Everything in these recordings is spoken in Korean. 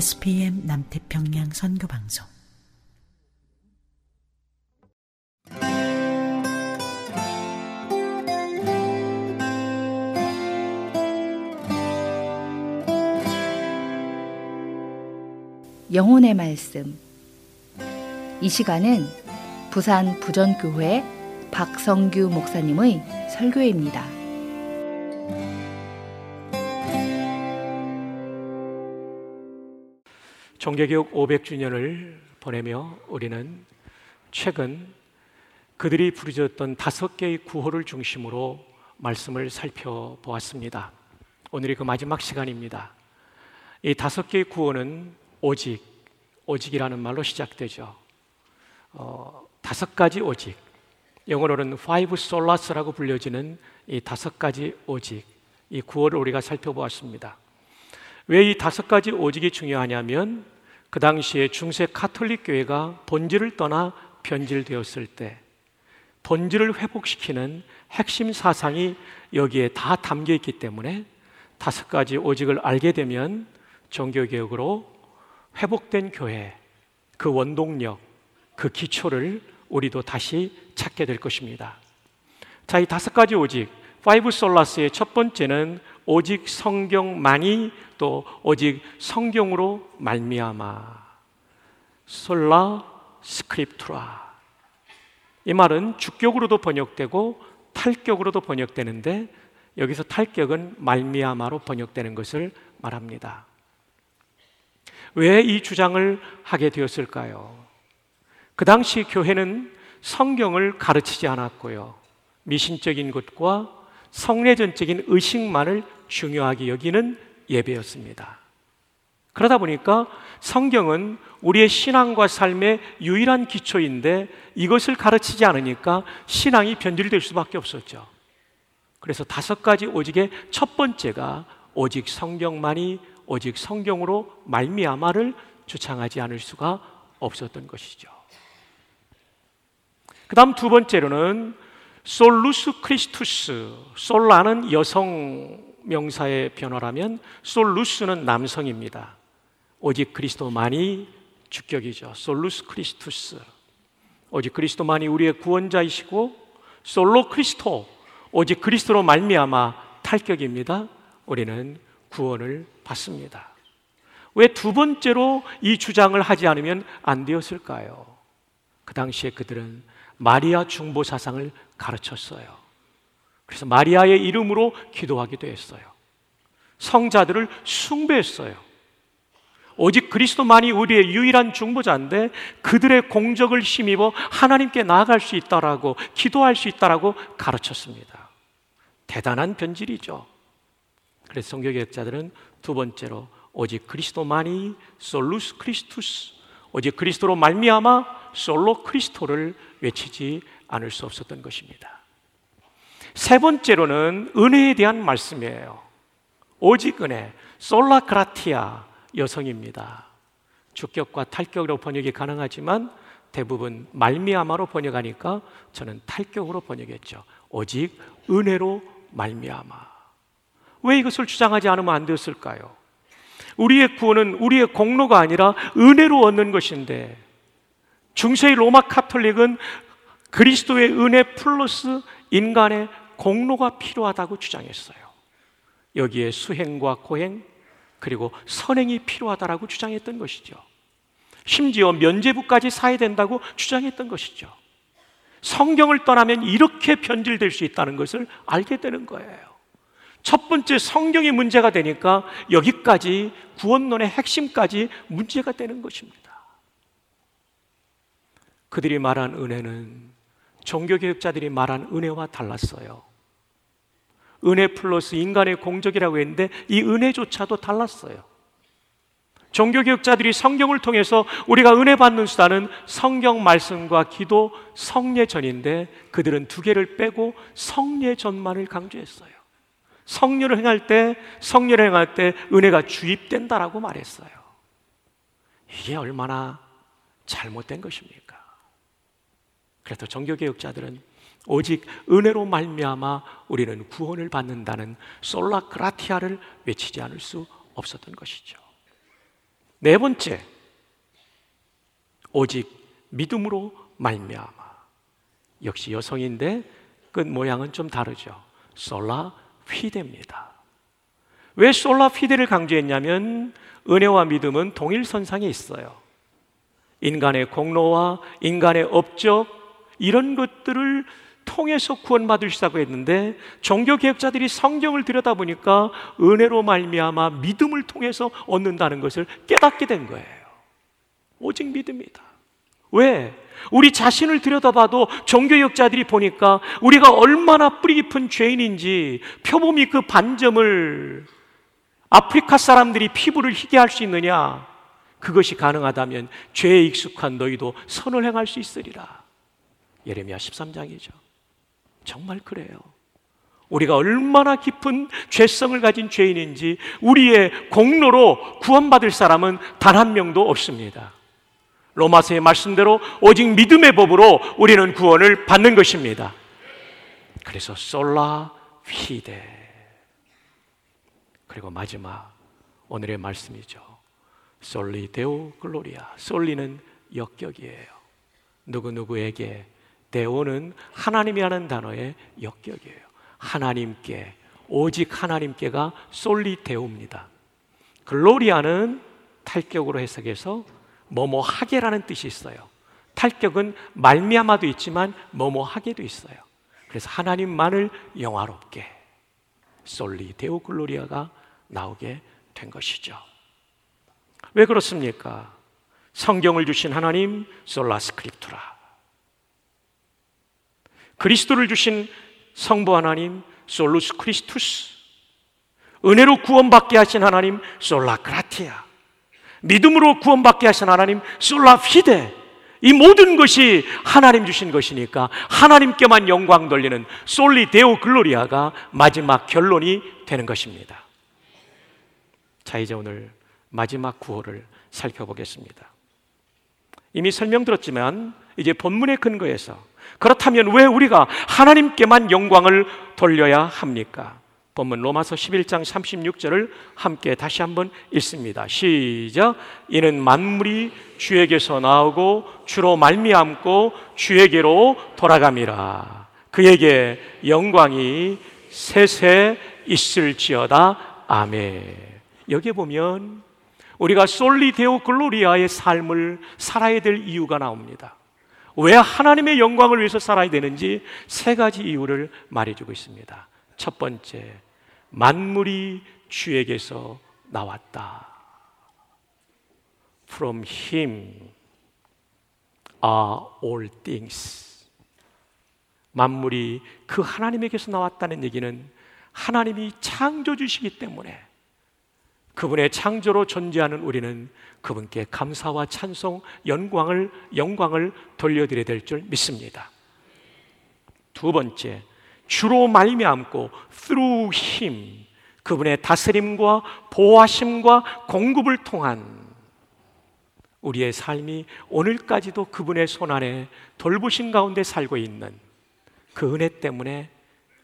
SPM 남태평양 선교방송 영혼의 말씀 이 시간은 부산 부전교회 박성규 목사님의 설교입니다. 종교개혁 500주년을 보내며 우리는 최근 그들이 부르짖었던 다섯 개의 구호를 중심으로 말씀을 살펴보았습니다. 오늘이 그 마지막 시간입니다. 이 다섯 개의 구호는 오직, 오직이라는 말로 시작되죠. 어, 다섯 가지 오직. 영어로는 five solas라고 불려지는 이 다섯 가지 오직. 이 구호를 우리가 살펴보았습니다. 왜 이 다섯 가지 오직이 중요하냐면 그 당시에 중세 카톨릭 교회가 본질을 떠나 변질되었을 때 본질을 회복시키는 핵심 사상이 여기에 다 담겨 있기 때문에 다섯 가지 오직을 알게 되면 종교 개혁으로 회복된 교회, 그 원동력, 그 기초를 우리도 다시 찾게 될 것입니다. 자, 이 다섯 가지 오직, Five Solas의 첫 번째는 오직 성경만이 또 오직 성경으로 말미암아 Sola Scriptura 이 말은 주격으로도 번역되고 탈격으로도 번역되는데 여기서 탈격은 말미암아로 번역되는 것을 말합니다. 왜 이 주장을 하게 되었을까요? 그 당시 교회는 성경을 가르치지 않았고요. 미신적인 것과 성례전적인 의식만을 중요하게 여기는 예배였습니다. 그러다 보니까 성경은 우리의 신앙과 삶의 유일한 기초인데 이것을 가르치지 않으니까 신앙이 변질될 수밖에 없었죠. 그래서 다섯 가지 오직의 첫 번째가 오직 성경만이 오직 성경으로 말미암아를 주창하지 않을 수가 없었던 것이죠. 그다음 두 번째로는 Solus Christus Sola는 여성 명사의 변화라면 Solus는 남성입니다. 오직 그리스도만이 주격이죠. Solus Christus. 오직 그리스도만이 우리의 구원자이시고 Solo Christo 오직 그리스도로 말미암아 탈격입니다. 우리는 구원을 받습니다. 왜 두 번째로 이 주장을 하지 않으면 안 되었을까요? 그 당시에 그들은 마리아 중보 사상을 가르쳤어요. 그래서 마리아의 이름으로 기도하기도 했어요. 성자들을 숭배했어요. 오직 그리스도만이 우리의 유일한 중보자인데 그들의 공적을 힘입어 하나님께 나아갈 수 있다라고 기도할 수 있다라고 가르쳤습니다. 대단한 변질이죠. 그래서 성경학자들은 두 번째로 오직 그리스도만이 솔루스 크리스투스 오직 그리스도로 말미암아 솔로 크리스토를 외치지 않을 수 없었던 것입니다. 세 번째로는 은혜에 대한 말씀이에요. 오직 은혜, 솔라크라티아 여성입니다. 주격과 탈격으로 번역이 가능하지만 대부분 말미암아로 번역하니까 저는 탈격으로 번역했죠. 오직 은혜로 말미암아. 왜 이것을 주장하지 않으면 안 되었을까요? 우리의 구원은 우리의 공로가 아니라 은혜로 얻는 것인데 중세의 로마 카톨릭은 그리스도의 은혜 플러스 인간의 공로가 필요하다고 주장했어요. 여기에 수행과 고행, 그리고 선행이 필요하다라고 주장했던 것이죠. 심지어 면죄부까지 사야 된다고 주장했던 것이죠. 성경을 떠나면 이렇게 변질될 수 있다는 것을 알게 되는 거예요. 첫 번째 성경이 문제가 되니까 여기까지 구원론의 핵심까지 문제가 되는 것입니다. 그들이 말한 은혜는 종교개혁자들이 말한 은혜와 달랐어요. 은혜 플러스 인간의 공적이라고 했는데 이 은혜조차도 달랐어요. 종교개혁자들이 성경을 통해서 우리가 은혜 받는 수단은 성경 말씀과 기도, 성례전인데 그들은 두 개를 빼고 성례전만을 강조했어요. 성례를 행할 때, 성례를 행할 때 은혜가 주입된다라고 말했어요. 이게 얼마나 잘못된 것입니까? 그래서 종교개혁자들은 오직 은혜로 말미암아 우리는 구원을 받는다는 솔라 그라티아를 외치지 않을 수 없었던 것이죠. 네 번째, 오직 믿음으로 말미암아. 역시 여성인데 끝 모양은 좀 다르죠. 솔라 피데입니다. 왜 솔라 피데를 강조했냐면 은혜와 믿음은 동일 선상에 있어요. 인간의 공로와 인간의 업적 이런 것들을 통해서 구원받을 수다고 했는데 종교 개혁자들이 성경을 들여다보니까 은혜로 말미암아 믿음을 통해서 얻는다는 것을 깨닫게 된 거예요. 오직 믿음이다. 왜? 우리 자신을 들여다봐도 종교역자들이 보니까 우리가 얼마나 뿌리 깊은 죄인인지 표범이 그 반점을 아프리카 사람들이 피부를 희게 할 수 있느냐? 그것이 가능하다면 죄에 익숙한 너희도 선을 행할 수 있으리라. 예레미야 13장이죠. 정말 그래요. 우리가 얼마나 깊은 죄성을 가진 죄인인지 우리의 공로로 구원받을 사람은 단 한 명도 없습니다. 로마서의 말씀대로 오직 믿음의 법으로 우리는 구원을 받는 것입니다. 그래서 솔라 피데 그리고 마지막 오늘의 말씀이죠. Soli Deo Gloria. Soli는 여격이에요. 누구누구에게 Deo는 하나님이라는 단어의 여격이에요. 하나님께 오직 하나님께가 Soli Deo입니다. Gloria는 탈격으로 해석해서 뭐뭐 하게라는 뜻이 있어요. 탈격은 말미암아도 있지만 뭐뭐 하게도 있어요. 그래서 하나님만을 영화롭게 Soli Deo Gloria가 나오게 된 것이죠. 왜 그렇습니까? 성경을 주신 하나님 Sola Scriptura. 그리스도를 주신 성부 하나님 Solus Christus. 은혜로 구원받게 하신 하나님 Sola Gratia. 믿음으로 구원받게 하신 하나님 Sola Fide 이 모든 것이 하나님 주신 것이니까 하나님께만 영광 돌리는 Soli Deo Gloria가 마지막 결론이 되는 것입니다. 자, 이제 오늘 마지막 구호를 살펴보겠습니다. 이미 설명드렸지만 이제 본문의 근거에서 그렇다면 왜 우리가 하나님께만 영광을 돌려야 합니까? 본문 로마서 11장 36절을 함께 다시 한번 읽습니다. 시작. 이는 만물이 주에게서 나오고 주로 말미암고 주에게로 돌아갑니다. 그에게 영광이 세세 있을지어다. 아멘. 여기 보면 우리가 솔리데오 글로리아의 삶을 살아야 될 이유가 나옵니다. 왜 하나님의 영광을 위해서 살아야 되는지 세 가지 이유를 말해주고 있습니다. 첫 번째, 만물이 주에게서 나왔다. From Him are all things. 만물이 그 하나님에게서 나왔다는 얘기는 하나님이 창조주시기 때문에 그분의 창조로 존재하는 우리는 그분께 감사와 찬송, 영광을 영광을 돌려드려야 될 줄 믿습니다. 두 번째, 주로 말미암고 through him 그분의 다스림과 보호하심과 공급을 통한 우리의 삶이 오늘까지도 그분의 손 안에 돌보신 가운데 살고 있는 그 은혜 때문에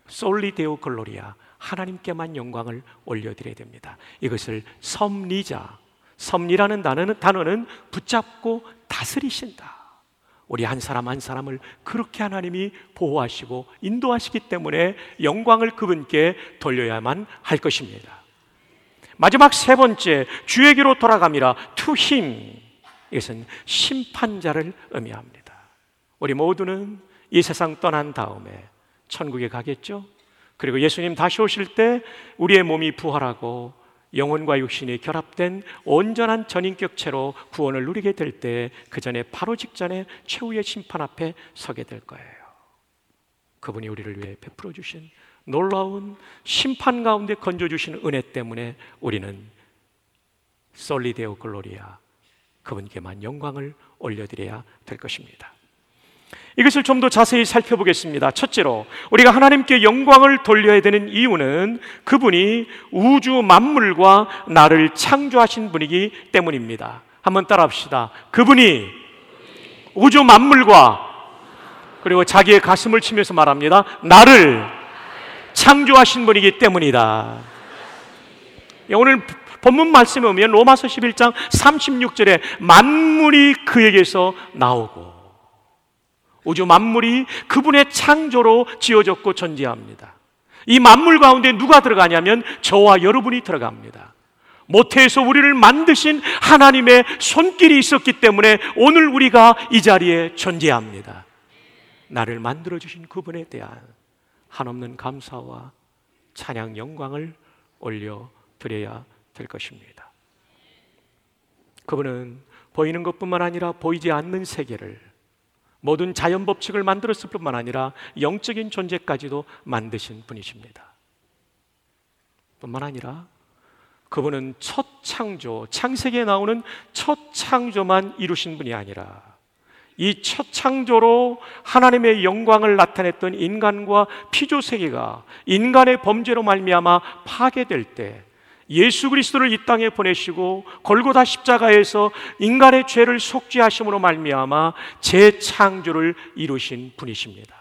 솔리데오 글로리아 하나님께만 영광을 올려드려야 됩니다. 이것을 섭리자, 섭리라는 단어는, 단어는 붙잡고 다스리신다. 우리 한 사람 한 사람을 그렇게 하나님이 보호하시고 인도하시기 때문에 영광을 그분께 돌려야만 할 것입니다. 마지막 세 번째 주에게로 돌아갑니다. to him. 이것은 심판자를 의미합니다. 우리 모두는 이 세상 떠난 다음에 천국에 가겠죠? 그리고 예수님 다시 오실 때 우리의 몸이 부활하고 영혼과 육신이 결합된 온전한 전인격체로 구원을 누리게 될 때 그 전에 바로 직전에 최후의 심판 앞에 서게 될 거예요. 그분이 우리를 위해 베풀어 주신 놀라운 심판 가운데 건져 주신 은혜 때문에 우리는 솔리데오 글로리아 그분께만 영광을 올려드려야 될 것입니다. 이것을 좀 더 자세히 살펴보겠습니다. 첫째로 우리가 하나님께 영광을 돌려야 되는 이유는 그분이 우주 만물과 나를 창조하신 분이기 때문입니다. 한번 따라 합시다. 그분이 우주 만물과 그리고 자기의 가슴을 치면서 말합니다. 나를 창조하신 분이기 때문이다. 예, 오늘 본문 말씀에 오면 로마서 11장 36절에 만물이 그에게서 나오고 우주 만물이 그분의 창조로 지어졌고 존재합니다. 이 만물 가운데 누가 들어가냐면 저와 여러분이 들어갑니다. 모태에서 우리를 만드신 하나님의 손길이 있었기 때문에 오늘 우리가 이 자리에 존재합니다. 나를 만들어 주신 그분에 대한 한없는 감사와 찬양 영광을 올려 드려야 될 것입니다. 그분은 보이는 것뿐만 아니라 보이지 않는 세계를 모든 자연 법칙을 만들었을 뿐만 아니라 영적인 존재까지도 만드신 분이십니다. 뿐만 아니라 그분은 첫 창조, 창세기에 나오는 첫 창조만 이루신 분이 아니라 이 첫 창조로 하나님의 영광을 나타냈던 인간과 피조 세계가 인간의 범죄로 말미암아 파괴될 때 예수 그리스도를 이 땅에 보내시고 골고다 십자가에서 인간의 죄를 속죄하심으로 말미암아 재창조를 이루신 분이십니다.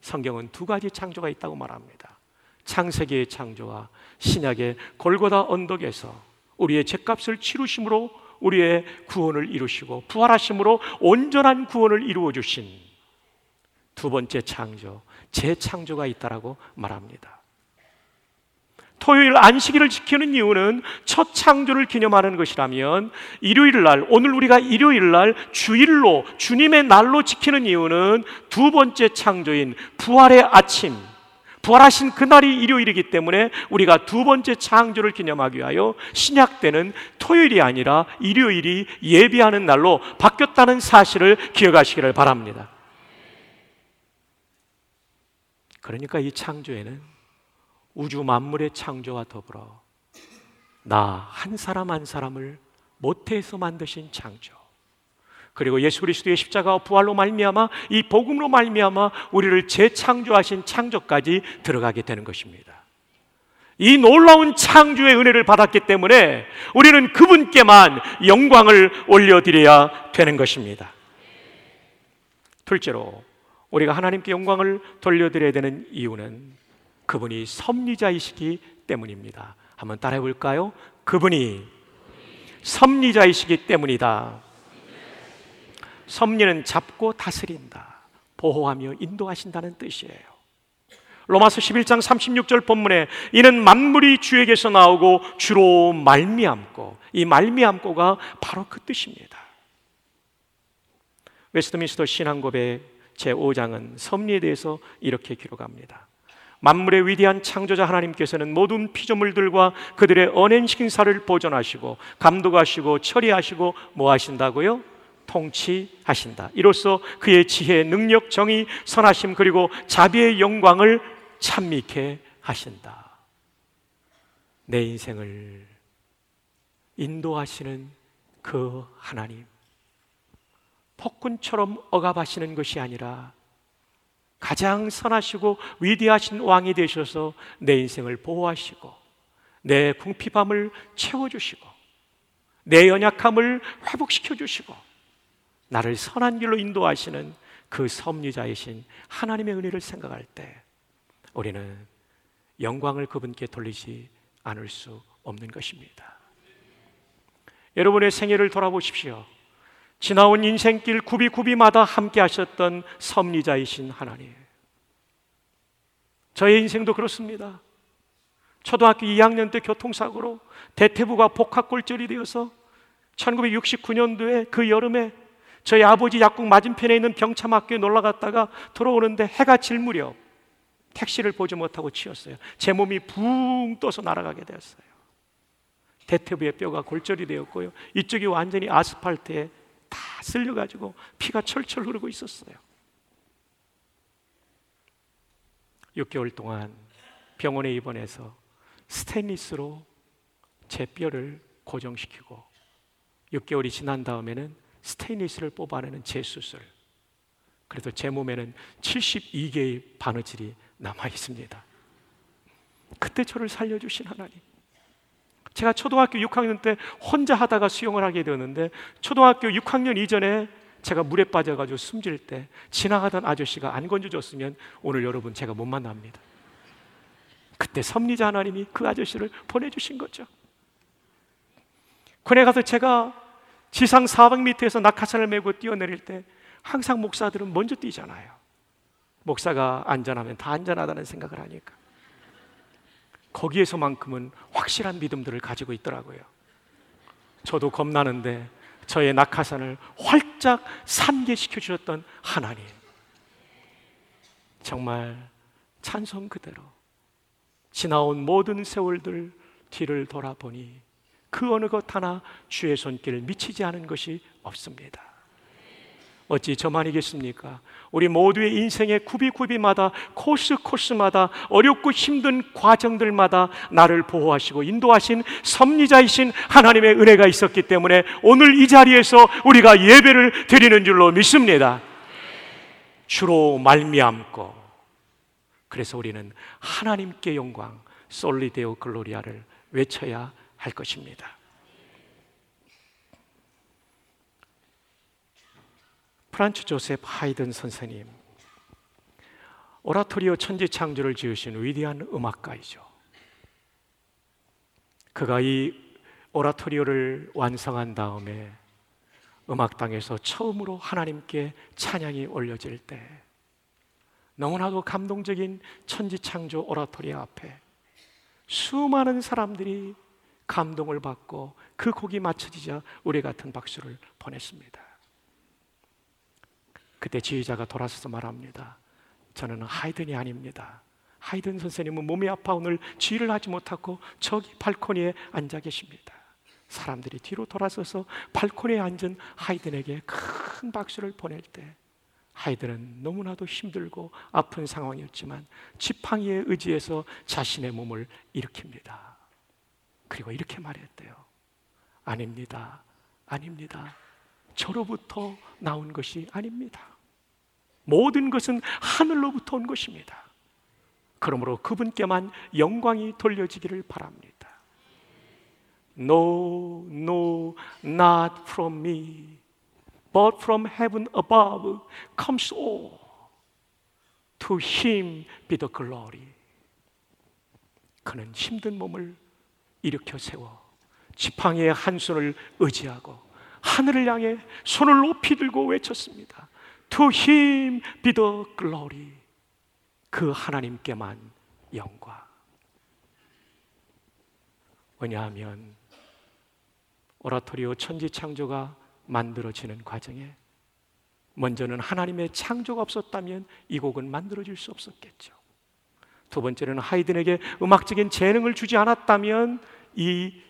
성경은 두 가지 창조가 있다고 말합니다. 창세기의 창조와 신약의 골고다 언덕에서 우리의 죄값을 치루심으로 우리의 구원을 이루시고 부활하심으로 온전한 구원을 이루어 주신 두 번째 창조, 재창조가 있다라고 말합니다. 토요일 안식일을 지키는 이유는 첫 창조를 기념하는 것이라면 일요일 날 오늘 우리가 일요일 날 주일로 주님의 날로 지키는 이유는 두 번째 창조인 부활의 아침 부활하신 그날이 일요일이기 때문에 우리가 두 번째 창조를 기념하기 위하여 신약 때는 토요일이 아니라 일요일이 예비하는 날로 바뀌었다는 사실을 기억하시기를 바랍니다. 그러니까 이 창조에는 우주 만물의 창조와 더불어 나 한 사람 한 사람을 모태에서 만드신 창조 그리고 예수 그리스도의 십자가와 부활로 말미암아 이 복음으로 말미암아 우리를 재창조하신 창조까지 들어가게 되는 것입니다. 이 놀라운 창조의 은혜를 받았기 때문에 우리는 그분께만 영광을 올려드려야 되는 것입니다. 둘째로 우리가 하나님께 영광을 돌려드려야 되는 이유는 그분이 섭리자이시기 때문입니다. 한번 따라해 볼까요? 그분이 섭리자이시기 때문이다. 섭리는 잡고 다스린다. 보호하며 인도하신다는 뜻이에요. 로마서 11장 36절 본문에 이는 만물이 주에게서 나오고 주로 말미암고 이 말미암고가 바로 그 뜻입니다. 웨스트민스터 신앙고백 제5장은 섭리에 대해서 이렇게 기록합니다. 만물의 위대한 창조자 하나님께서는 모든 피조물들과 그들의 언행 심사를 보존하시고 감독하시고 처리하시고 뭐 하신다고요? 통치하신다. 이로써 그의 지혜, 능력, 정의, 선하심 그리고 자비의 영광을 찬미케 하신다. 내 인생을 인도하시는 그 하나님. 폭군처럼 억압하시는 것이 아니라 가장 선하시고 위대하신 왕이 되셔서 내 인생을 보호하시고 내 궁핍함을 채워주시고 내 연약함을 회복시켜 주시고 나를 선한 길로 인도하시는 그 섭리자이신 하나님의 은혜를 생각할 때 우리는 영광을 그분께 돌리지 않을 수 없는 것입니다. 여러분의 생애를 돌아보십시오. 지나온 인생길 구비구비마다 함께 하셨던 섭리자이신 하나님. 저의 인생도 그렇습니다. 초등학교 2학년 때 교통사고로 대퇴부가 복합골절이 되어서 1969년도에 그 여름에 저희 아버지 약국 맞은편에 있는 병참학교에 놀러 갔다가 돌아오는데 해가 질 무렵 택시를 보지 못하고 치였어요. 제 몸이 붕 떠서 날아가게 되었어요. 대퇴부의 뼈가 골절이 되었고요. 이쪽이 완전히 아스팔트에 다 쓸려가지고 피가 철철 흐르고 있었어요. 6개월 동안 병원에 입원해서 스테인리스로 제 뼈를 고정시키고 6개월이 지난 다음에는 스테인리스를 뽑아내는 재수술. 그래서 제 몸에는 72개의 바느질이 남아 있습니다. 그때 저를 살려주신 하나님. 제가 초등학교 6학년 때 혼자 하다가 수영을 하게 되었는데 초등학교 6학년 이전에 제가 물에 빠져가지고 숨질 때 지나가던 아저씨가 안 건져줬으면 오늘 여러분 제가 못 만납니다. 그때 섭리자 하나님이 그 아저씨를 보내주신 거죠. 군에 가서 제가 지상 400m에서 낙하산을 메고 뛰어내릴 때 항상 목사들은 먼저 뛰잖아요. 목사가 안전하면 다 안전하다는 생각을 하니까. 거기에서만큼은 확실한 믿음들을 가지고 있더라고요. 저도 겁나는데 저의 낙하산을 활짝 산계시켜 주셨던 하나님. 정말 찬송 그대로 지나온 모든 세월들 뒤를 돌아보니 그 어느 것 하나 주의 손길 미치지 않은 것이 없습니다. 어찌 저만이 겠습니까? 우리 모두의 인생의 구비구비마다 코스 코스마다 어렵고 힘든 과정들마다 나를 보호하시고 인도하신 섭리자이신 하나님의 은혜가 있었기 때문에 오늘 이 자리에서 우리가 예배를 드리는 줄로 믿습니다. 주로 말미암고 그래서 우리는 하나님께 영광 Soli Deo Gloria를 외쳐야 할 것입니다. 프란츠 조셉 하이든 선생님, 오라토리오 천지 창조를 지으신 위대한 음악가이죠. 그가 이 오라토리오를 완성한 다음에 음악당에서 처음으로 하나님께 찬양이 올려질 때 너무나도 감동적인 천지창조 오라토리오 앞에 수많은 사람들이 감동을 받고 그 곡이 맞춰지자 우리 같은 박수를 보냈습니다. 그때 지휘자가 돌아서서 말합니다. 저는 하이든이 아닙니다. 하이든 선생님은 몸이 아파 오늘 지휘를 하지 못하고 저기 발코니에 앉아 계십니다. 사람들이 뒤로 돌아서서 발코니에 앉은 하이든에게 큰 박수를 보낼 때 하이든은 너무나도 힘들고 아픈 상황이었지만 지팡이에 의지해서 자신의 몸을 일으킵니다. 그리고 이렇게 말했대요. 아닙니다. 아닙니다. 저로부터 나온 것이 아닙니다. 모든 것은 하늘로부터 온 것입니다. 그러므로 그분께만 영광이 돌려지기를 바랍니다. No, no, not from me, but from heaven above comes all. To him be the glory. 그는 힘든 몸을 일으켜 세워 지팡이의 한 손을 의지하고 하늘을 향해 손을 높이 들고 외쳤습니다. To him be the glory. 그 하나님께만 영광. 왜냐하면 오라토리오 천지 창조가 만들어지는 과정에 먼저는 하나님의 창조가 없었다면 이 곡은 만들어질 수 없었겠죠. 두 번째는 하이든에게 음악적인 재능을 주지 않았다면 이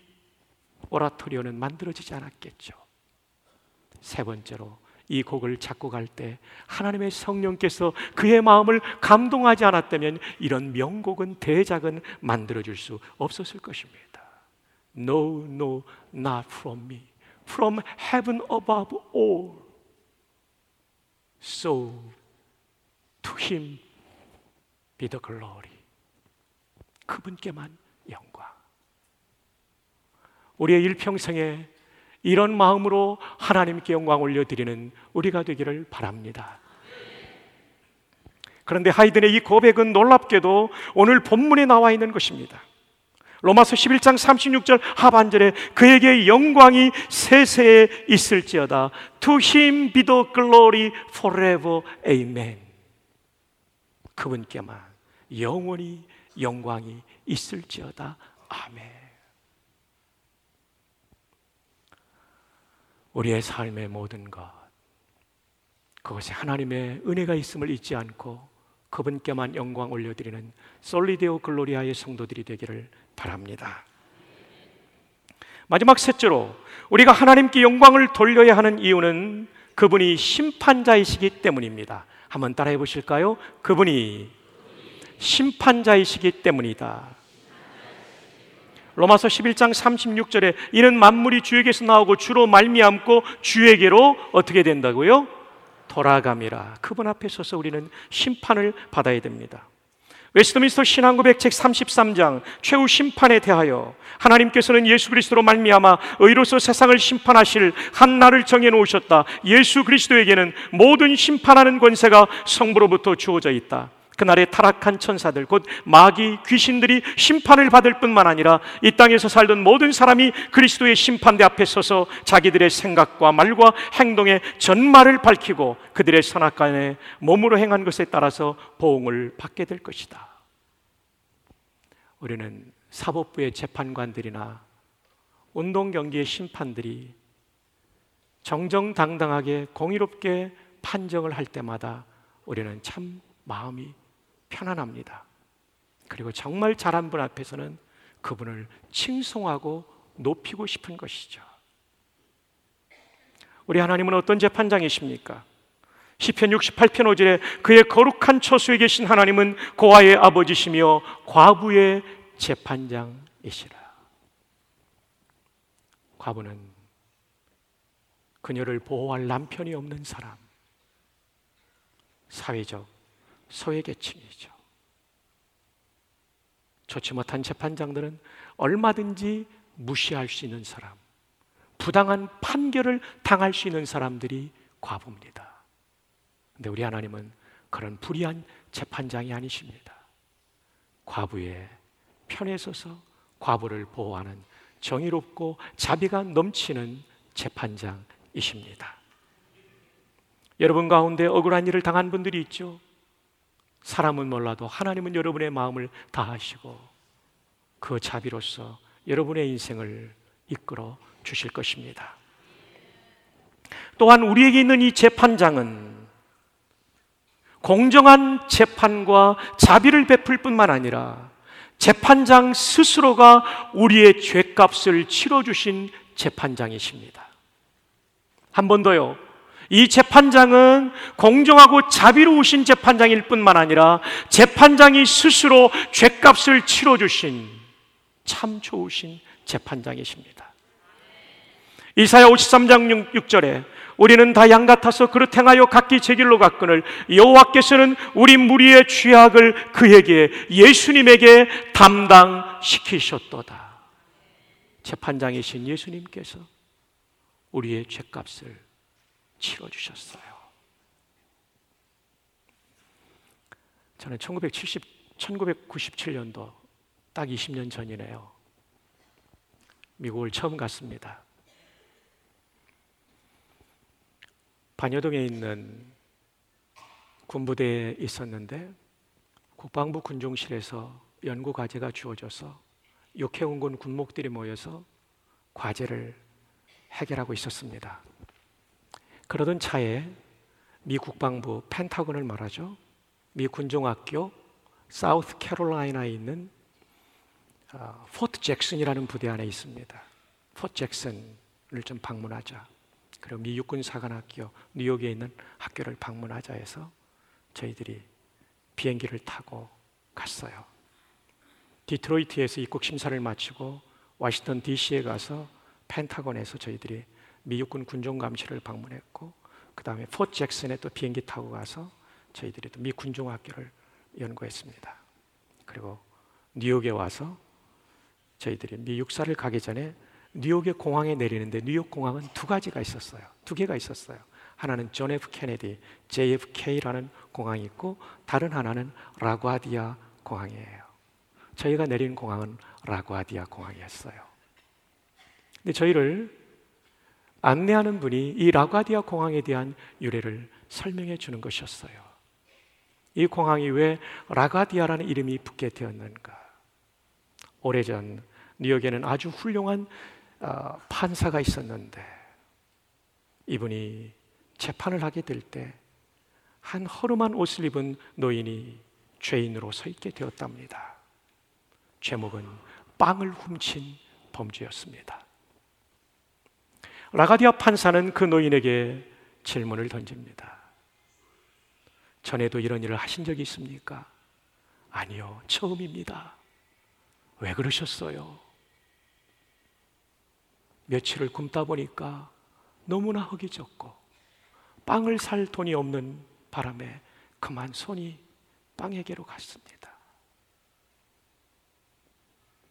오라토리오는 만들어지지 않았겠죠. 세 번째로 이 곡을 작곡할 때 하나님의 성령께서 그의 마음을 감동하지 않았다면 이런 명곡은 대작은 만들어질 수 없었을 것입니다. No, no, not from me. From heaven above all. So to him be the glory. 그분께만 영광. 우리의 일평생에 이런 마음으로 하나님께 영광 올려드리는 우리가 되기를 바랍니다. 그런데 하이든의 이 고백은 놀랍게도 오늘 본문에 나와 있는 것입니다. 로마서 11장 36절 하반절에 그에게 영광이 세세에 있을지어다. To him be the glory forever. Amen. 그분께만 영원히 영광이 있을지어다. 아멘. 우리의 삶의 모든 것, 그것에 하나님의 은혜가 있음을 잊지 않고 그분께만 영광 올려드리는 솔리데오 글로리아의 성도들이 되기를 바랍니다. 마지막 셋째로 우리가 하나님께 영광을 돌려야 하는 이유는 그분이 심판자이시기 때문입니다. 한번 따라해 보실까요? 그분이 심판자이시기 때문이다. 로마서 11장 36절에 이는 만물이 주에게서 나오고 주로 말미암고 주에게로 어떻게 된다고요? 돌아감이라. 그분 앞에 서서 우리는 심판을 받아야 됩니다. 웨스트민스터 신앙고백 책 33장 최후 심판에 대하여 하나님께서는 예수 그리스도로 말미암아 의로서 세상을 심판하실 한 날을 정해 놓으셨다. 예수 그리스도에게는 모든 심판하는 권세가 성부로부터 주어져 있다. 그날에 타락한 천사들 곧 마귀 귀신들이 심판을 받을 뿐만 아니라 이 땅에서 살던 모든 사람이 그리스도의 심판대 앞에 서서 자기들의 생각과 말과 행동의 전말을 밝히고 그들의 선악간에 몸으로 행한 것에 따라서 보응을 받게 될 것이다. 우리는 사법부의 재판관들이나 운동 경기의 심판들이 정정당당하게 공의롭게 판정을 할 때마다 우리는 참 마음이 편안합니다. 그리고 정말 잘한 분 앞에서는 그분을 칭송하고 높이고 싶은 것이죠. 우리 하나님은 어떤 재판장이십니까? 시편 68편 5절에 그의 거룩한 처수에 계신 하나님은 고아의 아버지시며 과부의 재판장이시라. 과부는 그녀를 보호할 남편이 없는 사람, 사회적 소외 계층이죠. 좋지 못한 재판장들은 얼마든지 무시할 수 있는 사람, 부당한 판결을 당할 수 있는 사람들이 과부입니다. 근데 우리 하나님은 그런 불의한 재판장이 아니십니다. 과부의 편에 서서 과부를 보호하는 정의롭고 자비가 넘치는 재판장이십니다. 여러분 가운데 억울한 일을 당한 분들이 있죠. 사람은 몰라도 하나님은 여러분의 마음을 다하시고 그 자비로서 여러분의 인생을 이끌어 주실 것입니다. 또한 우리에게 있는 이 재판장은 공정한 재판과 자비를 베풀 뿐만 아니라 재판장 스스로가 우리의 죄값을 치러주신 재판장이십니다. 한 번 더요. 이 재판장은 공정하고 자비로우신 재판장일 뿐만 아니라 재판장이 스스로 죄값을 치러주신 참 좋으신 재판장이십니다. 이사야 53장 6절에 우리는 다 양 같아서 그릇 행하여 각기 제 길로 갔거늘 여호와께서는 우리 무리의 죄악을 그에게 예수님에게 담당시키셨도다. 재판장이신 예수님께서 우리의 죄값을 치러주셨어요. 저는 1970, 1997년도 딱 20년 전이네요. 미국을 처음 갔습니다. 반여동에 있는 군부대에 있었는데 국방부 군종실에서 연구 과제가 주어져서 육해운군 군목들이 모여서 과제를 해결하고 있었습니다. 그러던 차에 미 국방부 펜타곤을 말하죠. 미 군종학교 사우스 캐롤라이나에 있는 어, 포트 잭슨이라는 부대 안에 있습니다. 포트 잭슨을 좀 방문하자. 그리고 미 육군 사관학교 뉴욕에 있는 학교를 방문하자 해서 저희들이 비행기를 타고 갔어요. 디트로이트에서 입국 심사를 마치고 워싱턴 DC에 가서 펜타곤에서 저희들이 미육군 군종감실을 방문했고 그 다음에 포트 잭슨에 또 비행기 타고 가서 저희들이 또 미 군종 학교를 연구했습니다. 그리고 뉴욕에 와서 저희들이 미 육사를 가기 전에 뉴욕의 공항에 내리는데 뉴욕 공항은 두 가지가 있었어요. 두 개가 있었어요. 하나는 존 F 케네디 JFK라는 공항이 있고 다른 하나는 라과디아 공항이에요. 저희가 내린 공항은 라과디아 공항이었어요. 근데 저희를 안내하는 분이 이 라과디아 공항에 대한 유래를 설명해 주는 것이었어요. 이 공항이 왜 라가디아라는 이름이 붙게 되었는가? 오래전 뉴욕에는 아주 훌륭한 어, 판사가 있었는데 이분이 재판을 하게 될 때 한 허름한 옷을 입은 노인이 죄인으로 서 있게 되었답니다. 제목은 빵을 훔친 범죄였습니다. 라가디아 판사는 그 노인에게 질문을 던집니다. 전에도 이런 일을 하신 적이 있습니까? 아니요, 처음입니다. 왜 그러셨어요? 며칠을 굶다 보니까 너무나 허기졌고 빵을 살 돈이 없는 바람에 그만 손이 빵에게로 갔습니다.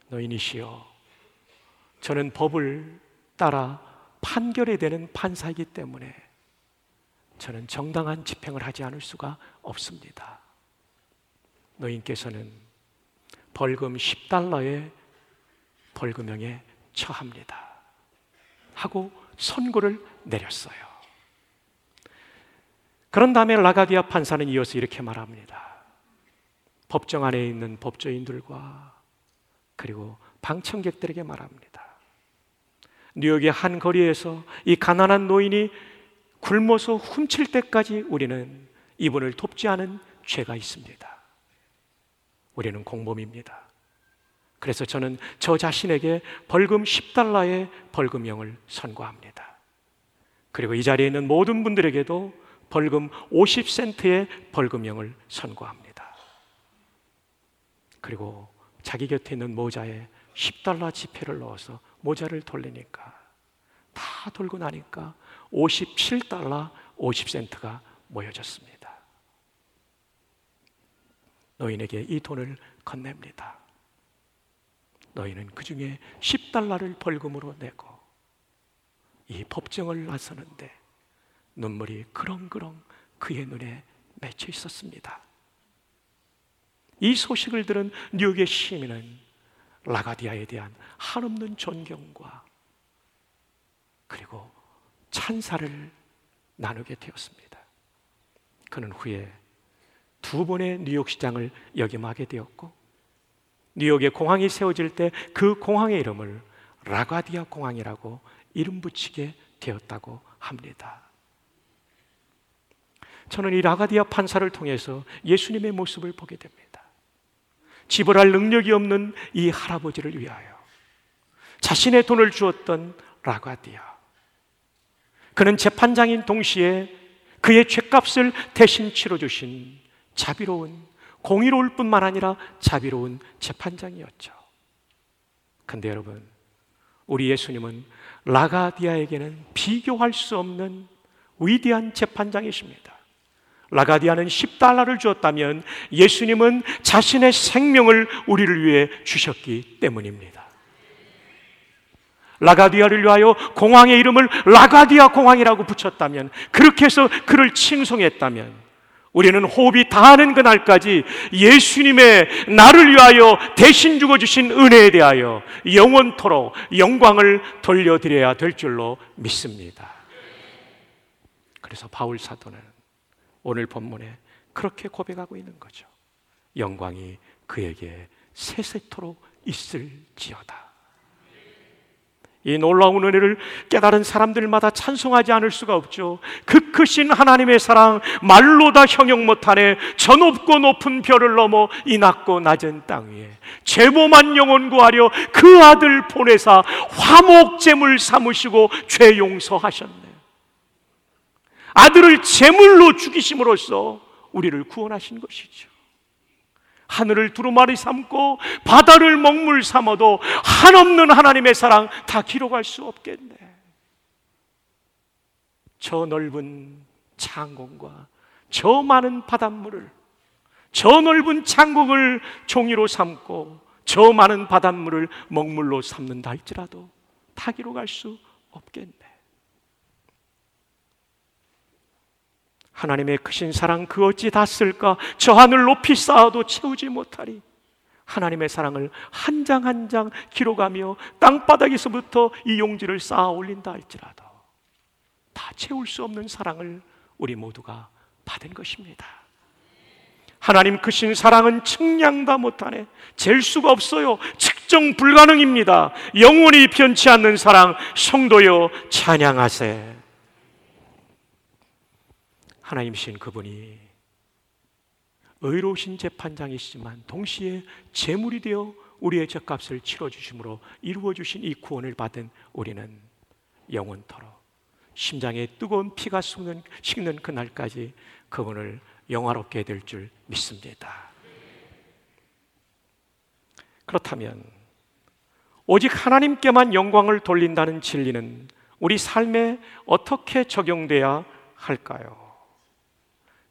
노인이시여, 저는 법을 따라 판결에 되는 판사이기 때문에 저는 정당한 집행을 하지 않을 수가 없습니다. 노인께서는 벌금 10달러의 벌금형에 처합니다. 하고 선고를 내렸어요. 그런 다음에 라가디아 판사는 이어서 이렇게 말합니다. 법정 안에 있는 법조인들과 그리고 방청객들에게 말합니다. 뉴욕의 한 거리에서 이 가난한 노인이 굶어서 훔칠 때까지 우리는 이분을 돕지 않은 죄가 있습니다. 우리는 공범입니다. 그래서 저는 저 자신에게 벌금 10달러의 벌금형을 선고합니다. 그리고 이 자리에 있는 모든 분들에게도 벌금 50센트의 벌금형을 선고합니다. 그리고 자기 곁에 있는 모자에 10달러 지폐를 넣어서 모자를 돌리니까 다 돌고 나니까 57달러 50센트가 모여졌습니다. 너희에게 이 돈을 건넵니다. 너희는 그 중에 10달러를 벌금으로 내고 이 법정을 나서는데 눈물이 그렁그렁 그의 눈에 맺혀 있었습니다. 이 소식을 들은 뉴욕의 시민은 라가디아에 대한 한없는 존경과 그리고 찬사를 나누게 되었습니다. 그는 후에 두 번의 뉴욕 시장을 역임하게 되었고 뉴욕에 공항이 세워질 때 그 공항의 이름을 라가디아 공항이라고 이름 붙이게 되었다고 합니다. 저는 이 라가디아 판사를 통해서 예수님의 모습을 보게 됩니다. 지불할 능력이 없는 이 할아버지를 위하여 자신의 돈을 주었던 라가디아. 그는 재판장인 동시에 그의 죄값을 대신 치러주신 자비로운 공의로울 뿐만 아니라 자비로운 재판장이었죠. 근데 여러분, 우리 예수님은 라가디아에게는 비교할 수 없는 위대한 재판장이십니다. 라가디아는 10달러를 주었다면 예수님은 자신의 생명을 우리를 위해 주셨기 때문입니다. 라가디아를 위하여 공항의 이름을 라가디아 공항이라고 붙였다면, 그렇게 해서 그를 칭송했다면, 우리는 호흡이 다하는 그날까지 예수님의 나를 위하여 대신 죽어주신 은혜에 대하여 영원토록 영광을 돌려드려야 될 줄로 믿습니다. 그래서 바울 사도는 오늘 본문에 그렇게 고백하고 있는 거죠. 영광이 그에게 세세토록 있을지어다. 이 놀라운 은혜를 깨달은 사람들마다 찬송하지 않을 수가 없죠. 그 크신 하나님의 사랑 말로 다 형용 못하네. 저 높고 높은 별을 넘어 이 낮고 낮은 땅 위에 죄범한 영혼 구하려 그 아들 보내사 화목제물 삼으시고 죄 용서하셨네. 아들을 제물로 죽이심으로써 우리를 구원하신 것이죠. 하늘을 두루마리 삼고 바다를 먹물 삼아도 한없는 하나님의 사랑 다 기록할 수 없겠네. 저 넓은 창공과 저 많은 바닷물을 저 넓은 창국을 종이로 삼고 저 많은 바닷물을 먹물로 삼는다 할지라도 다 기록할 수 없겠네. 하나님의 크신 사랑 그 어찌 다 쓸까? 저 하늘 높이 쌓아도 채우지 못하리. 하나님의 사랑을 한 장 한 장 기록하며 땅바닥에서부터 이 용지를 쌓아 올린다 할지라도 다 채울 수 없는 사랑을 우리 모두가 받은 것입니다. 하나님 크신 사랑은 측량다 못하네. 잴 수가 없어요. 측정 불가능입니다. 영원히 변치 않는 사랑, 성도여 찬양하세. 하나님이신 그분이 의로우신 재판장이시지만 동시에 재물이 되어 우리의 죗값을 치러 주심으로 이루어 주신 이 구원을 받은 우리는 영원토록 심장에 뜨거운 피가 솟는 식는 그날까지 그분을 영화롭게 될 줄 믿습니다. 그렇다면 오직 하나님께만 영광을 돌린다는 진리는 우리 삶에 어떻게 적용돼야 할까요?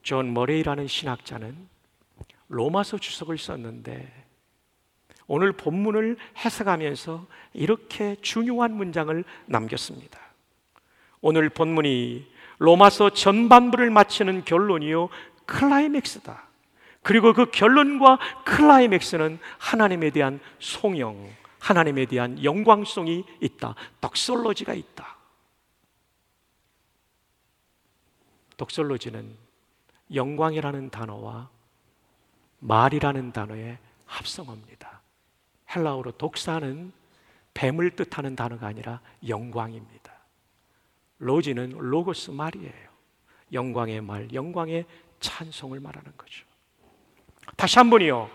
존 머레이라는 신학자는 로마서 주석을 썼는데 오늘 본문을 해석하면서 이렇게 중요한 문장을 남겼습니다. 오늘 본문이 로마서 전반부를 마치는 결론이요 클라이맥스다. 그리고 그 결론과 클라이맥스는 하나님에 대한 송영, 하나님에 대한 영광성이 있다. 덕솔로지가 있다. 덕솔로지는 영광이라는 단어와 말이라는 단어의 합성어입니다. 헬라어로 독사는 뱀을 뜻하는 단어가 아니라 영광입니다. 로지는 로고스 말이에요. 영광의 말, 영광의 찬송을 말하는 거죠. 다시 한 번이요.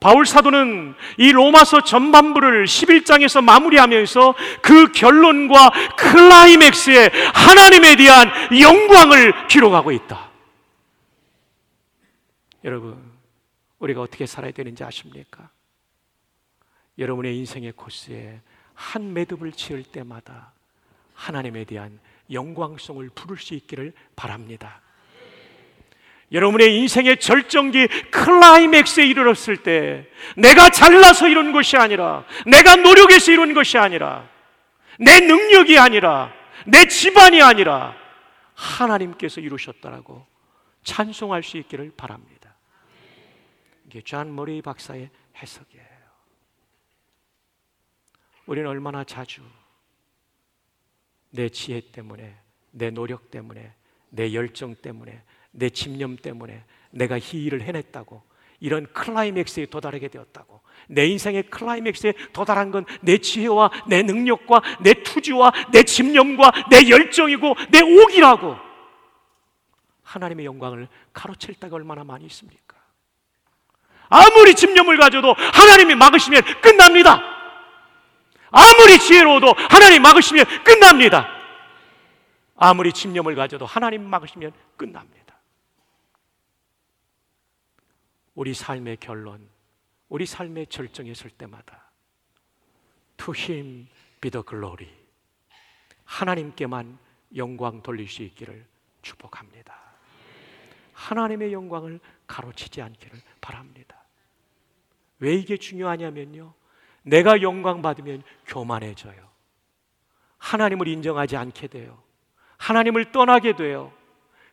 바울 사도는 이 로마서 전반부를 11장에서 마무리하면서 그 결론과 클라이맥스에 하나님에 대한 영광을 기록하고 있다. 여러분, 우리가 어떻게 살아야 되는지 아십니까? 여러분의 인생의 코스에 한 매듭을 지을 때마다 하나님에 대한 영광성을 부를 수 있기를 바랍니다. 여러분의 인생의 절정기 클라이맥스에 이르렀을 때 내가 잘나서 이룬 것이 아니라 내가 노력해서 이룬 것이 아니라 내 능력이 아니라 내 집안이 아니라 하나님께서 이루셨다라고 찬송할 수 있기를 바랍니다. 이게 존 머리 박사의 해석이에요. 우리는 얼마나 자주 내 지혜 때문에, 내 노력 때문에, 내 열정 때문에, 내 집념 때문에 내가 이 일을 해냈다고 이런 클라이맥스에 도달하게 되었다고 내 인생의 클라이맥스에 도달한 건 내 지혜와 내 능력과 내 투지와 내 집념과 내 열정이고 내 옥이라고 하나님의 영광을 가로챌 때가 얼마나 많이 있습니까? 아무리 집념을 가져도 하나님이 막으시면 끝납니다. 아무리 지혜로워도 하나님 막으시면 끝납니다. 아무리 집념을 가져도 하나님 막으시면 끝납니다. 우리 삶의 결론, 우리 삶의 절정에 설 때마다 To Him be the glory. 하나님께만 영광 돌릴 수 있기를 축복합니다. 하나님의 영광을 가로치지 않기를 바랍니다. 왜 이게 중요하냐면요. 내가 영광 받으면 교만해져요. 하나님을 인정하지 않게 돼요. 하나님을 떠나게 돼요.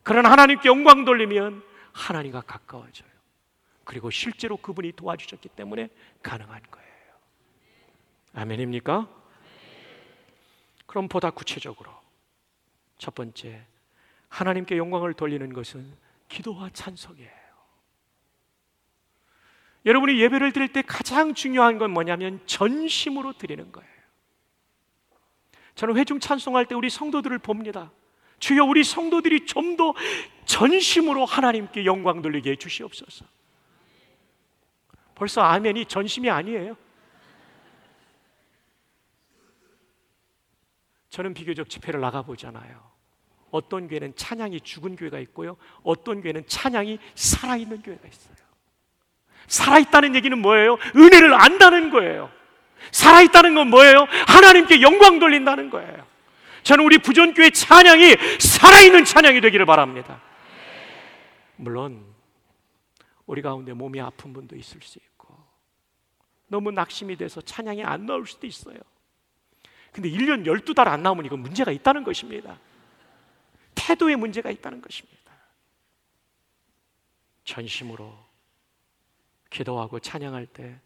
그러나 하나님께 영광 돌리면 하나님과 가까워져요. 그리고 실제로 그분이 도와주셨기 때문에 가능한 거예요. 아멘입니까? 그럼 보다 구체적으로 첫 번째 하나님께 영광을 돌리는 것은 기도와 찬송이에요. 여러분이 예배를 드릴 때 가장 중요한 건 뭐냐면 전심으로 드리는 거예요. 저는 회중 찬송할 때 우리 성도들을 봅니다. 주여 우리 성도들이 좀 더 전심으로 하나님께 영광 돌리게 해 주시옵소서. 벌써 아멘이 전심이 아니에요. 저는 비교적 집회를 나가보잖아요. 어떤 교회는 찬양이 죽은 교회가 있고요. 어떤 교회는 찬양이 살아있는 교회가 있어요. 살아있다는 얘기는 뭐예요? 은혜를 안다는 거예요. 살아있다는 건 뭐예요? 하나님께 영광 돌린다는 거예요. 저는 우리 부전교회 찬양이 살아있는 찬양이 되기를 바랍니다. 물론, 우리 가운데 몸이 아픈 분도 있을 수 있고, 너무 낙심이 돼서 찬양이 안 나올 수도 있어요. 근데 1년 12달 안 나오면 이건 문제가 있다는 것입니다. 태도에 문제가 있다는 것입니다. 전심으로 기도하고 찬양할 때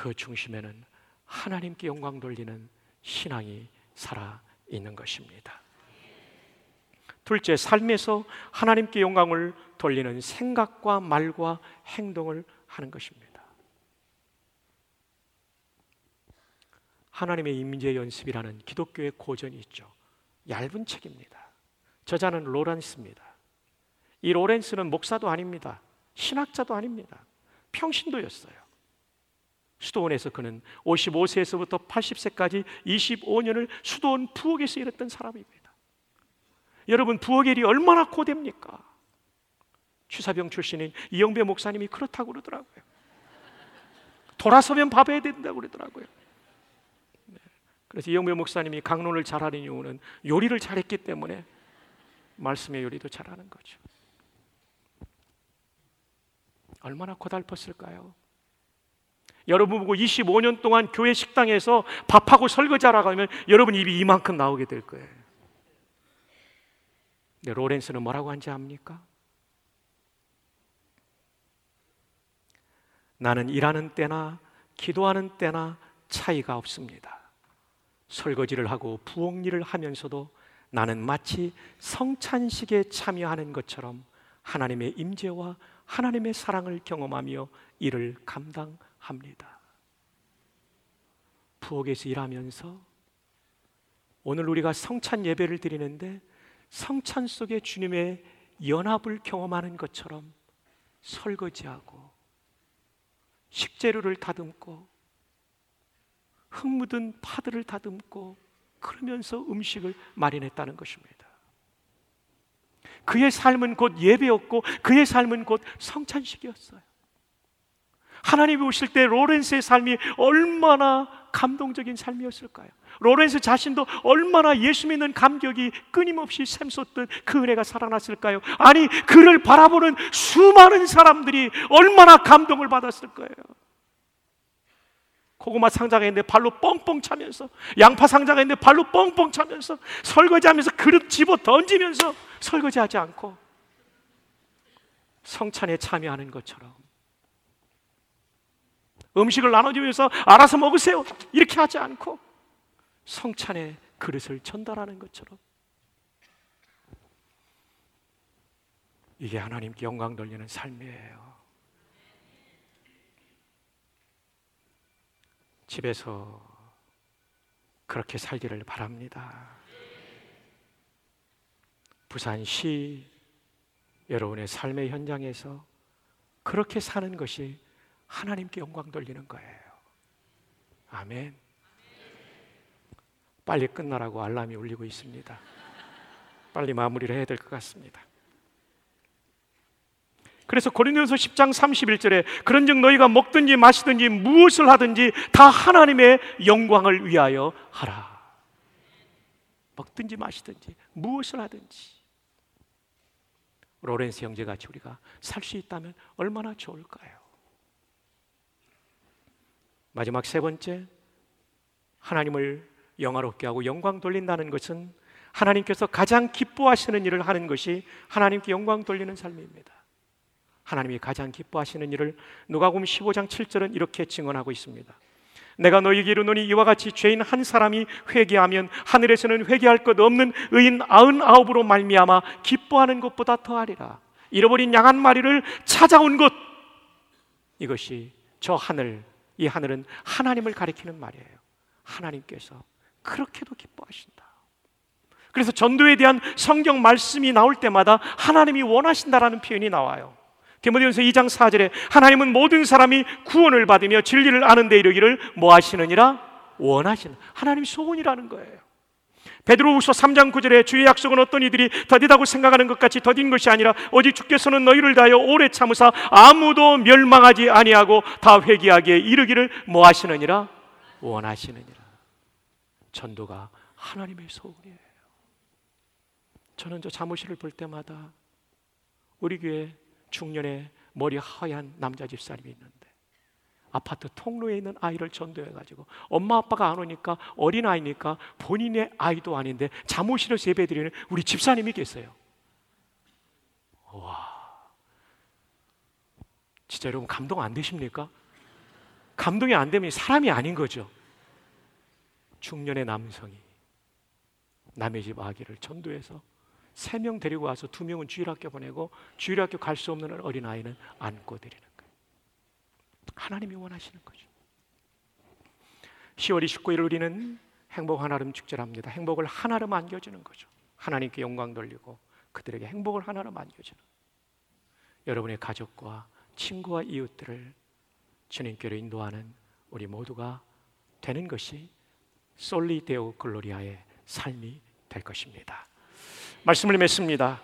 그 중심에는 하나님께 영광 돌리는 신앙이 살아 있는 것입니다. 둘째, 삶에서 하나님께 영광을 돌리는 생각과 말과 행동을 하는 것입니다. 하나님의 임재 연습이라는 기독교의 고전이 있죠. 얇은 책입니다. 저자는 로렌스입니다. 이 로렌스는 목사도 아닙니다. 신학자도 아닙니다. 평신도였어요. 수도원에서 그는 55세에서부터 80세까지 25년을 수도원 부엌에서 일했던 사람입니다. 여러분 부엌 일이 얼마나 고됩니까? 취사병 출신인 이영배 목사님이 그렇다고 그러더라고요. 돌아서면 밥해야 된다고 그러더라고요. 네. 그래서 이영배 목사님이 강론을 잘하는 이유는 요리를 잘했기 때문에 말씀의 요리도 잘하는 거죠. 얼마나 고달팠을까요? 여러분 보고 25년 동안 교회 식당에서 밥하고 설거지하라고 하면 여러분 입이 이만큼 나오게 될 거예요. 근데 로렌스는 뭐라고 한지 압니까? 나는 일하는 때나 기도하는 때나 차이가 없습니다. 설거지를 하고 부엌 일을 하면서도 나는 마치 성찬식에 참여하는 것처럼 하나님의 임재와 하나님의 사랑을 경험하며 일을 감당합니다. 부엌에서 일하면서 오늘 우리가 성찬 예배를 드리는데 성찬 속에 주님의 연합을 경험하는 것처럼 설거지하고 식재료를 다듬고 흙 묻은 파들을 다듬고 그러면서 음식을 마련했다는 것입니다. 그의 삶은 곧 예배였고 그의 삶은 곧 성찬식이었어요. 하나님이 오실 때 로렌스의 삶이 얼마나 감동적인 삶이었을까요? 로렌스 자신도 얼마나 예수 믿는 감격이 끊임없이 샘솟던 그 은혜가 살아났을까요? 아니, 그를 바라보는 수많은 사람들이 얼마나 감동을 받았을 거예요. 고구마 상자가 있는데 발로 뻥뻥 차면서 양파 상자가 있는데 발로 뻥뻥 차면서 설거지하면서 그릇 집어 던지면서 설거지하지 않고 성찬에 참여하는 것처럼 음식을 나눠주면서 알아서 먹으세요 이렇게 하지 않고 성찬의 그릇을 전달하는 것처럼 이게 하나님께 영광 돌리는 삶이에요. 집에서 그렇게 살기를 바랍니다. 부산시 여러분의 삶의 현장에서 그렇게 사는 것이 하나님께 영광 돌리는 거예요. 아멘. 빨리 끝나라고 알람이 울리고 있습니다. 빨리 마무리를 해야 될 것 같습니다. 그래서 고린도서 10장 31절에 그런즉 너희가 먹든지 마시든지 무엇을 하든지 다 하나님의 영광을 위하여 하라. 먹든지 마시든지 무엇을 하든지 로렌스 형제같이 우리가 살 수 있다면 얼마나 좋을까요? 마지막 세 번째 하나님을 영화롭게 하고 영광 돌린다는 것은 하나님께서 가장 기뻐하시는 일을 하는 것이 하나님께 영광 돌리는 삶입니다. 하나님이 가장 기뻐하시는 일을 누가복음 15장 7절은 이렇게 증언하고 있습니다. 내가 너희에게 이르노니 이와 같이 죄인 한 사람이 회개하면 하늘에서는 회개할 것 없는 의인 아흔 아홉으로 말미암아 기뻐하는 것보다 더하리라. 잃어버린 양 한 마리를 찾아온 것 이것이 저 하늘 이 하늘은 하나님을 가리키는 말이에요. 하나님께서 그렇게도 기뻐하신다. 그래서 전도에 대한 성경 말씀이 나올 때마다 하나님이 원하신다라는 표현이 나와요. 디모데전서 2장 4절에 하나님은 모든 사람이 구원을 받으며 진리를 아는 데 이르기를 뭐 하시느니라 원하시는 하나님 소원이라는 거예요. 베드로후서 3장 9절에 주의 약속은 어떤 이들이 더디다고 생각하는 것 같이 더딘 것이 아니라 오직 주께서는 너희를 다하여 오래 참으사 아무도 멸망하지 아니하고 다 회개하기에 이르기를 뭐 하시느니라 원하시느니라. 전도가 하나님의 소원이에요. 저는 저 사무실을 볼 때마다 우리 교회 중년에 머리 하얀 남자 집사님이 있는데 아파트 통로에 있는 아이를 전도해 가지고 엄마 아빠가 안 오니까 어린 아이니까 본인의 아이도 아닌데 잠옷실에서 예배드리는 우리 집사님이 계세요. 와, 진짜 여러분 감동 안 되십니까? 감동이 안 되면 사람이 아닌 거죠. 중년의 남성이 남의 집 아기를 전도해서 세 명 데리고 와서 두 명은 주일학교 보내고 주일학교 갈 수 없는 어린 아이는 안고 드리는 거예요. 하나님이 원하시는 거죠. 10월 29일 우리는 행복 하나름 축제를 합니다. 행복을 하나름 안겨주는 거죠. 하나님께 영광 돌리고 그들에게 행복을 하나름 안겨주는 여러분의 가족과 친구와 이웃들을 주님께로 인도하는 우리 모두가 되는 것이 Soli Deo Gloria의 삶이 될 것입니다. 말씀을 맺습니다.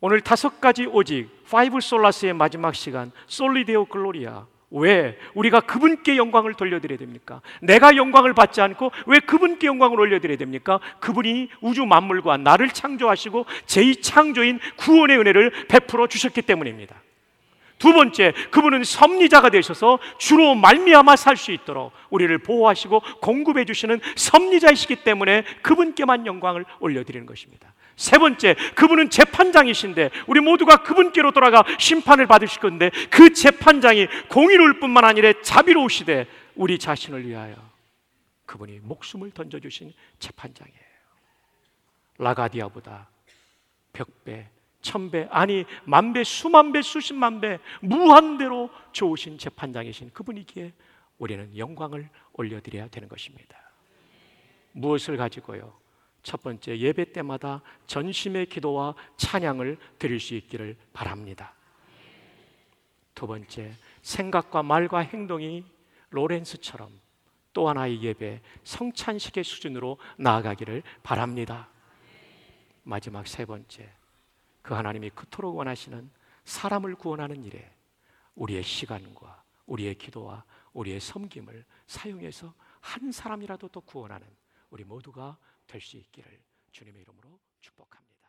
오늘 다섯 가지 오직 Five Solas의 마지막 시간 Soli Deo Gloria 왜 우리가 그분께 영광을 돌려드려야 됩니까? 내가 영광을 받지 않고 왜 그분께 영광을 올려드려야 됩니까? 그분이 우주 만물과 나를 창조하시고 제2창조인 구원의 은혜를 베풀어 주셨기 때문입니다. 두 번째, 그분은 섭리자가 되셔서 주로 말미암아 살 수 있도록 우리를 보호하시고 공급해 주시는 섭리자이시기 때문에 그분께만 영광을 올려드리는 것입니다. 세 번째, 그분은 재판장이신데 우리 모두가 그분께로 돌아가 심판을 받으실 건데 그 재판장이 공의로울 뿐만 아니라 자비로우시되 우리 자신을 위하여 그분이 목숨을 던져주신 재판장이에요. 라가디아보다 벽배, 천배, 아니 만배, 수만배, 수십만배, 무한대로 좋으신 재판장이신 그분이기에 우리는 영광을 올려드려야 되는 것입니다. 무엇을 가지고요? 첫 번째 예배 때마다 전심의 기도와 찬양을 드릴 수 있기를 바랍니다. 두 번째 생각과 말과 행동이 로렌스처럼 또 하나의 예배 성찬식의 수준으로 나아가기를 바랍니다. 마지막 세 번째 그 하나님이 그토록 원하시는 사람을 구원하는 일에 우리의 시간과 우리의 기도와 우리의 섬김을 사용해서 한 사람이라도 더 구원하는 우리 모두가 될 수 있기를 주님의 이름으로 축복합니다.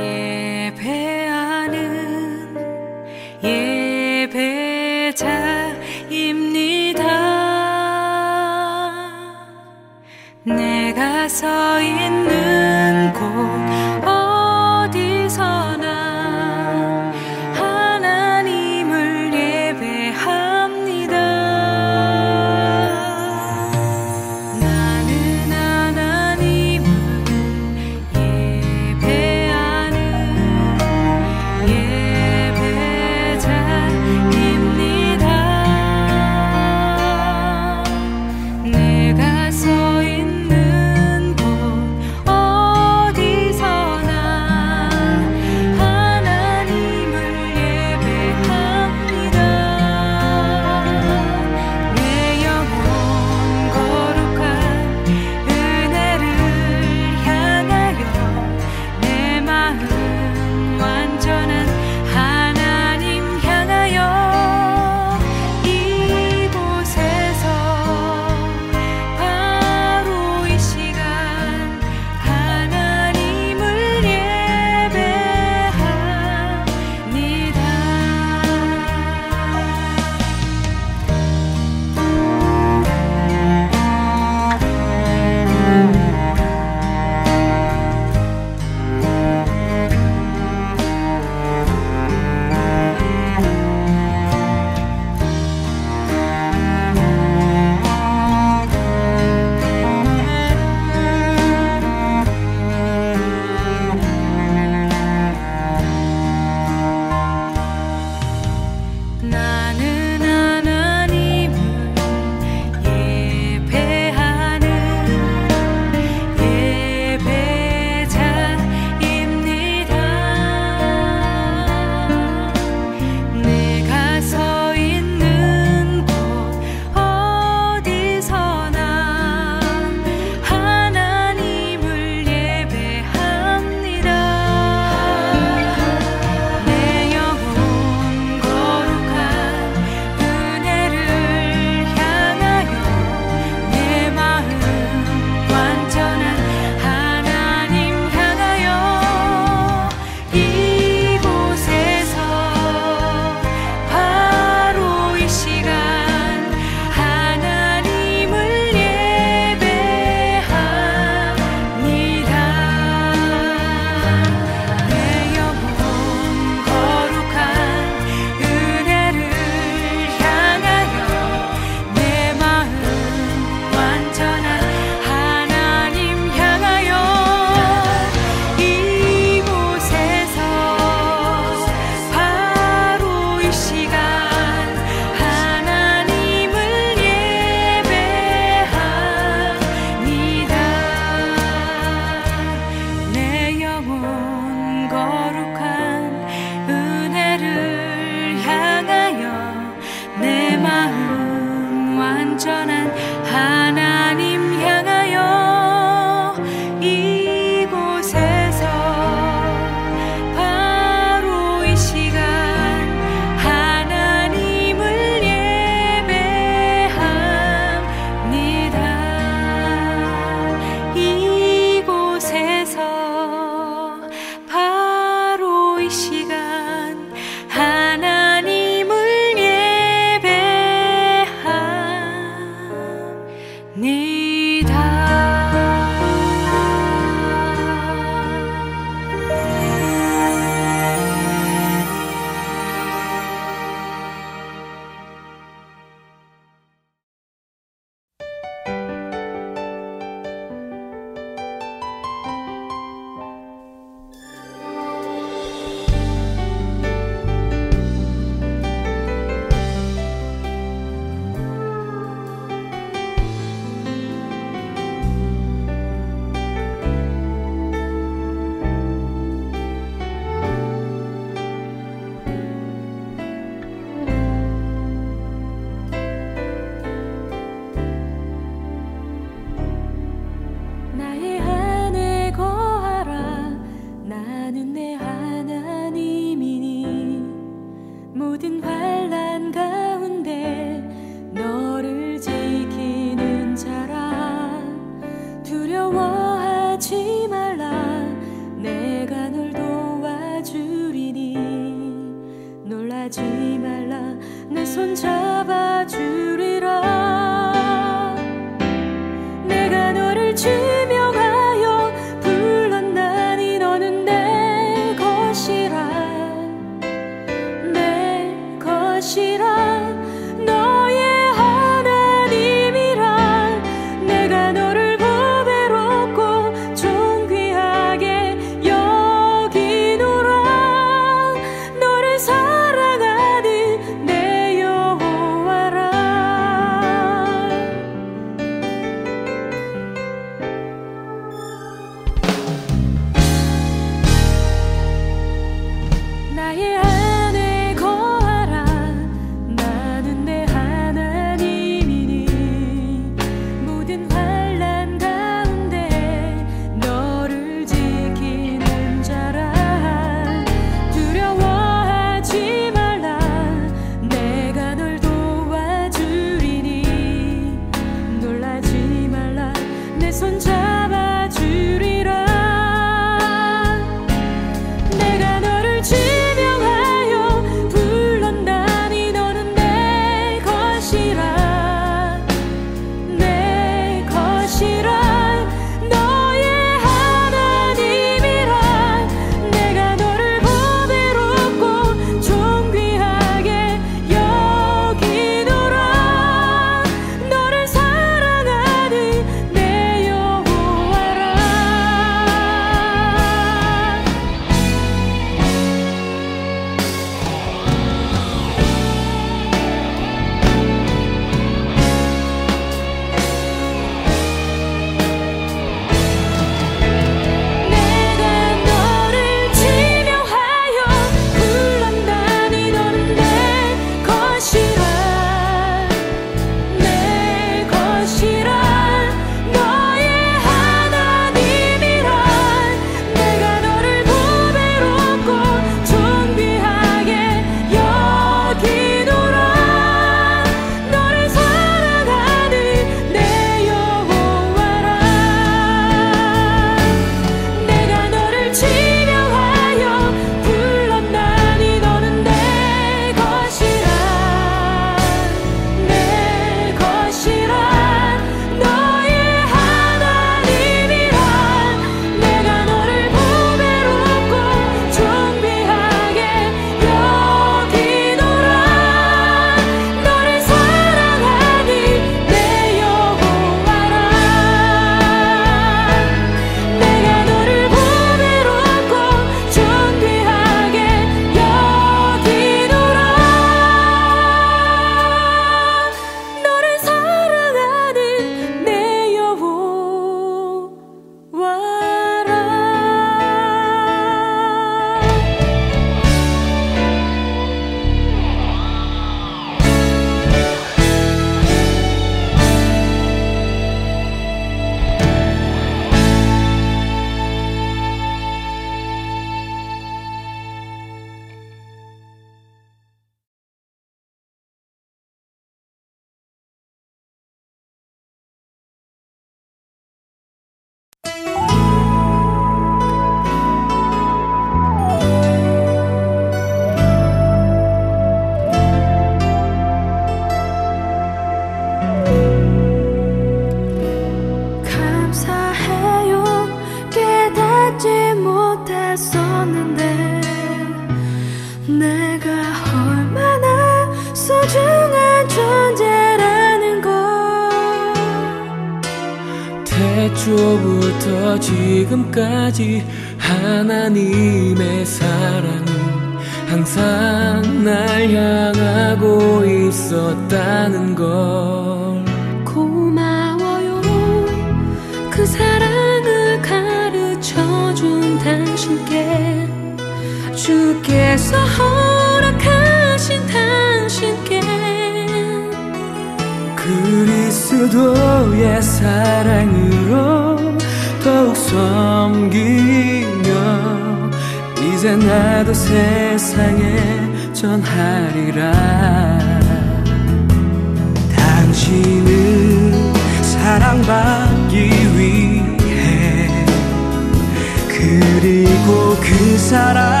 그 사랑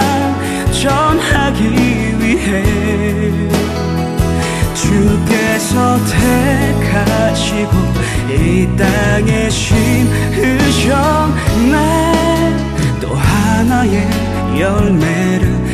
전하기 위해 주께서 택하시고 이 땅에 심으셨 날또 하나의 열매를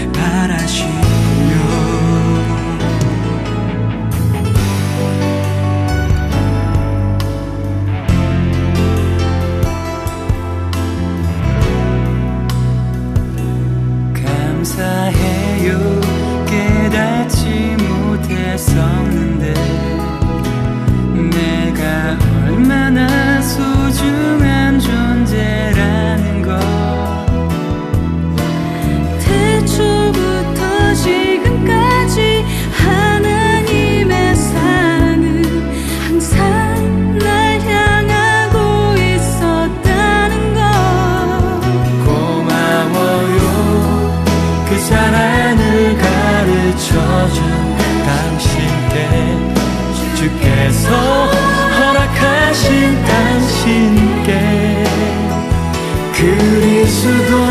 是多